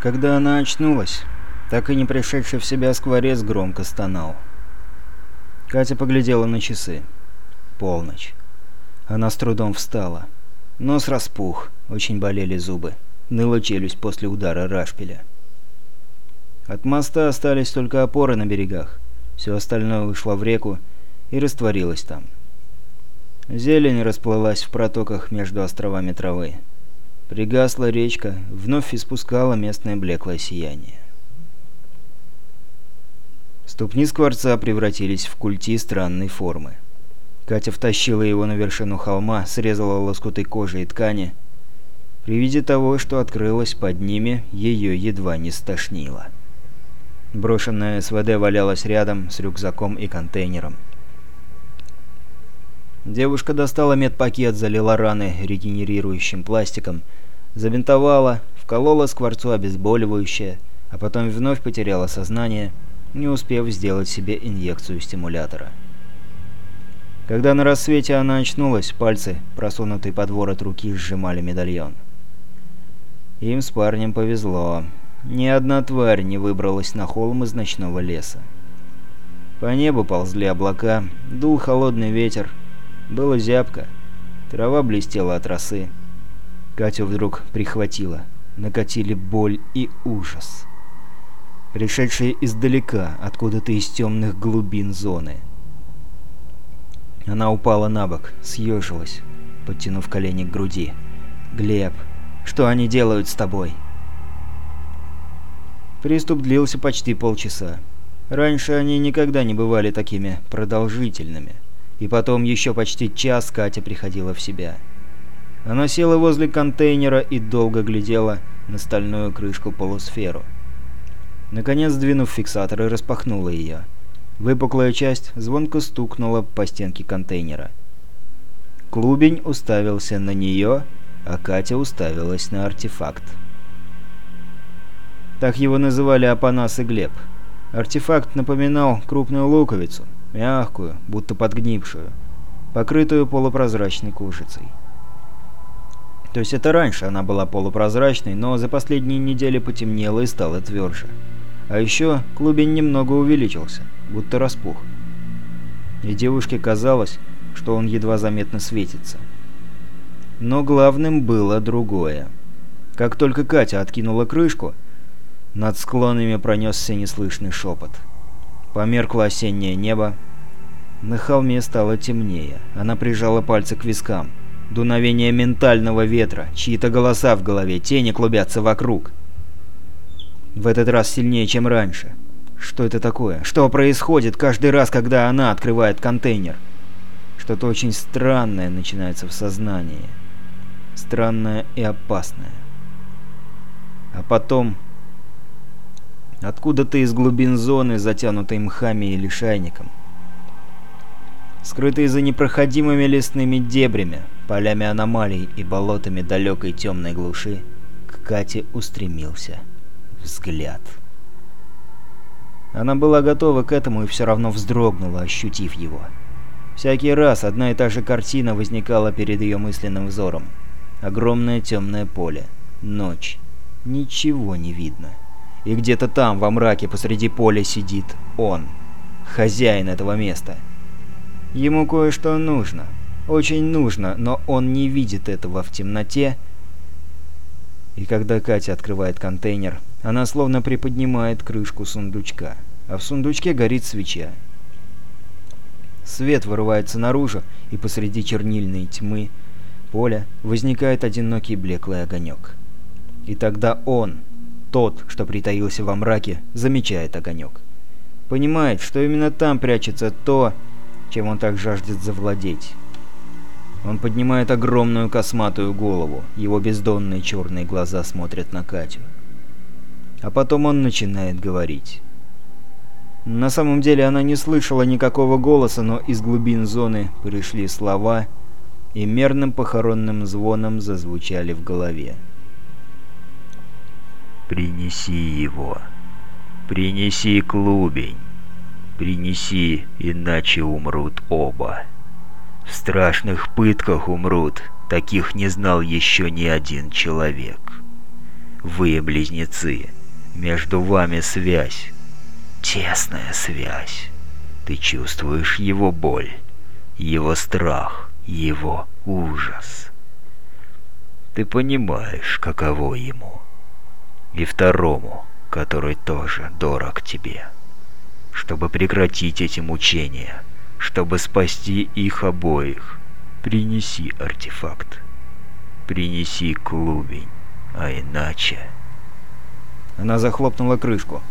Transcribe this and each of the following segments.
Когда она очнулась, так и не пришедший в себя скворец громко стонал. Катя поглядела на часы. Полночь. Она с трудом встала. Нос распух, очень болели зубы. Ныла челюсть после удара рашпиля. От моста остались только опоры на берегах. Все остальное ушло в реку и растворилось там. Зелень расплылась в протоках между островами травы. Пригасла речка, вновь испускала местное блеклое сияние. Ступни скворца превратились в культи странной формы. Катя втащила его на вершину холма, срезала лоскуты кожи и ткани. При виде того, что открылось под ними, ее едва не стошнило. Брошенная СВД валялась рядом с рюкзаком и контейнером. Девушка достала медпакет, залила раны регенерирующим пластиком, забинтовала, вколола скворцу обезболивающее, а потом вновь потеряла сознание – не успев сделать себе инъекцию стимулятора. Когда на рассвете она очнулась, пальцы, просунутые под ворот руки, сжимали медальон. Им с парнем повезло. Ни одна тварь не выбралась на холм из ночного леса. По небу ползли облака, дул холодный ветер. Было зябко. Трава блестела от росы. Катю вдруг прихватило. Накатили боль и ужас пришедшие издалека, откуда-то из темных глубин зоны. Она упала на бок, съежилась, подтянув колени к груди. «Глеб, что они делают с тобой?» Приступ длился почти полчаса. Раньше они никогда не бывали такими продолжительными. И потом еще почти час Катя приходила в себя. Она села возле контейнера и долго глядела на стальную крышку-полусферу. Наконец, сдвинув фиксатор, и распахнула ее. Выпуклая часть звонко стукнула по стенке контейнера. Клубень уставился на нее, а Катя уставилась на артефакт. Так его называли Апанас и Глеб. Артефакт напоминал крупную луковицу, мягкую, будто подгнившую, покрытую полупрозрачной кожицей. То есть это раньше она была полупрозрачной, но за последние недели потемнела и стала тверже. А еще клубень немного увеличился, будто распух. И девушке казалось, что он едва заметно светится. Но главным было другое. Как только Катя откинула крышку, над склонами пронесся неслышный шепот. Померкло осеннее небо. На холме стало темнее. Она прижала пальцы к вискам. Дуновение ментального ветра, чьи-то голоса в голове, тени клубятся вокруг. В этот раз сильнее, чем раньше. Что это такое? Что происходит каждый раз, когда она открывает контейнер? Что-то очень странное начинается в сознании. Странное и опасное. А потом... Откуда-то из глубин зоны, затянутой мхами и лишайником. Скрытые за непроходимыми лесными дебрями, полями аномалий и болотами далекой темной глуши, к Кате устремился взгляд. Она была готова к этому и все равно вздрогнула, ощутив его. Всякий раз одна и та же картина возникала перед ее мысленным взором. Огромное темное поле. Ночь. Ничего не видно. И где-то там, во мраке, посреди поля сидит он. Хозяин этого места. Ему кое-что нужно. Очень нужно, но он не видит этого в темноте. И когда Катя открывает контейнер, она словно приподнимает крышку сундучка, а в сундучке горит свеча. Свет вырывается наружу, и посреди чернильной тьмы поля возникает одинокий блеклый огонек. И тогда он, тот, что притаился во мраке, замечает огонек. Понимает, что именно там прячется то, чем он так жаждет завладеть. Он поднимает огромную косматую голову, его бездонные черные глаза смотрят на Катю. А потом он начинает говорить. На самом деле она не слышала никакого голоса, но из глубин зоны пришли слова и мерным похоронным звоном зазвучали в голове. «Принеси его. Принеси клубень. Принеси, иначе умрут оба. В страшных пытках умрут, таких не знал еще ни один человек». Вы близнецы. Между вами связь. Тесная связь. Ты чувствуешь его боль, его страх, его ужас. Ты понимаешь, каково ему. И второму, который тоже дорог тебе. Чтобы прекратить эти мучения, чтобы спасти их обоих, принеси артефакт. Принеси клубень, а иначе... Она захлопнула крышку,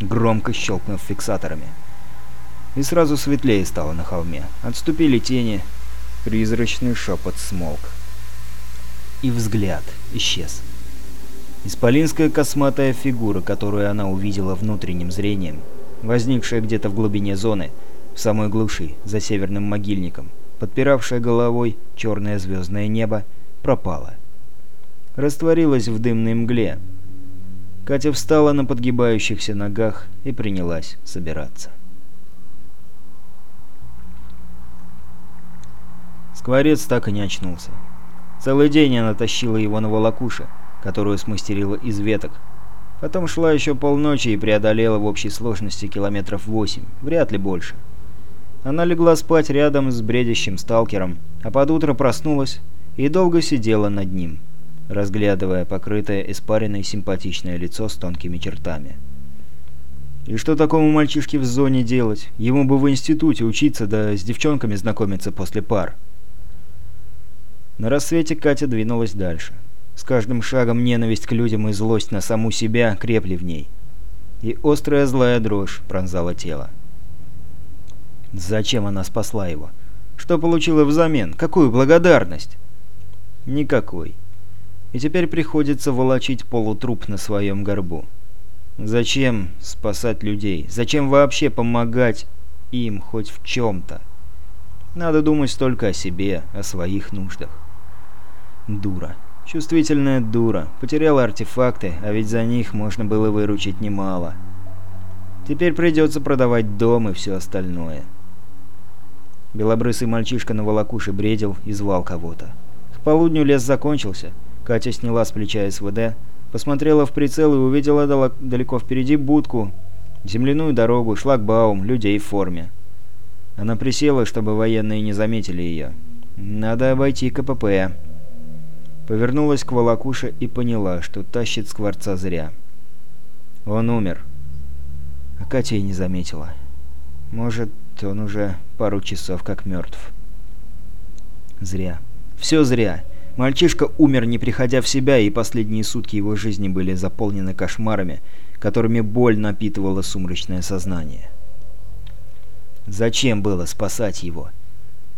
громко щелкнув фиксаторами. И сразу светлее стало на холме. Отступили тени, призрачный шепот смолк. И взгляд исчез. Исполинская косматая фигура, которую она увидела внутренним зрением, возникшая где-то в глубине зоны, самой глуши, за северным могильником, подпиравшая головой черное звездное небо, пропала. Растворилась в дымной мгле. Катя встала на подгибающихся ногах и принялась собираться. Скворец так и не очнулся. Целый день она тащила его на волокуше, которую смастерила из веток. Потом шла еще полночи и преодолела в общей сложности километров восемь, вряд ли больше. Она легла спать рядом с бредящим сталкером, а под утро проснулась и долго сидела над ним, разглядывая покрытое испаренное симпатичное лицо с тонкими чертами. И что такому мальчишке в зоне делать? Ему бы в институте учиться, да с девчонками знакомиться после пар. На рассвете Катя двинулась дальше. С каждым шагом ненависть к людям и злость на саму себя крепли в ней. И острая злая дрожь пронзала тело. Зачем она спасла его? Что получила взамен? Какую благодарность? Никакой. И теперь приходится волочить полутруп на своем горбу. Зачем спасать людей? Зачем вообще помогать им хоть в чем-то? Надо думать только о себе, о своих нуждах. Дура. Чувствительная дура. Потеряла артефакты, а ведь за них можно было выручить немало. Теперь придется продавать дом и все остальное. Белобрысый мальчишка на волокуше бредил и звал кого-то. К полудню лес закончился. Катя сняла с плеча СВД, посмотрела в прицел и увидела далеко впереди будку, земляную дорогу, шлагбаум, людей в форме. Она присела, чтобы военные не заметили ее. «Надо обойти КПП». Повернулась к волокуше и поняла, что тащит скворца зря. Он умер. А Катя и не заметила. Может, он уже пару часов как мертв. Зря. Все зря. Мальчишка умер, не приходя в себя, и последние сутки его жизни были заполнены кошмарами, которыми боль напитывала сумрачное сознание. Зачем было спасать его?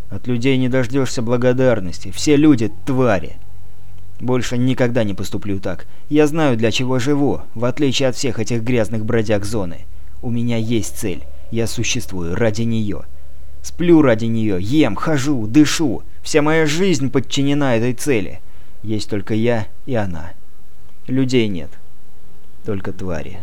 От людей не дождешься благодарности. Все люди — твари. Больше никогда не поступлю так. Я знаю, для чего живу, в отличие от всех этих грязных бродяг зоны. У меня есть цель. Я существую ради нее. Сплю ради нее, ем, хожу, дышу. Вся моя жизнь подчинена этой цели. Есть только я и она. Людей нет. Только твари.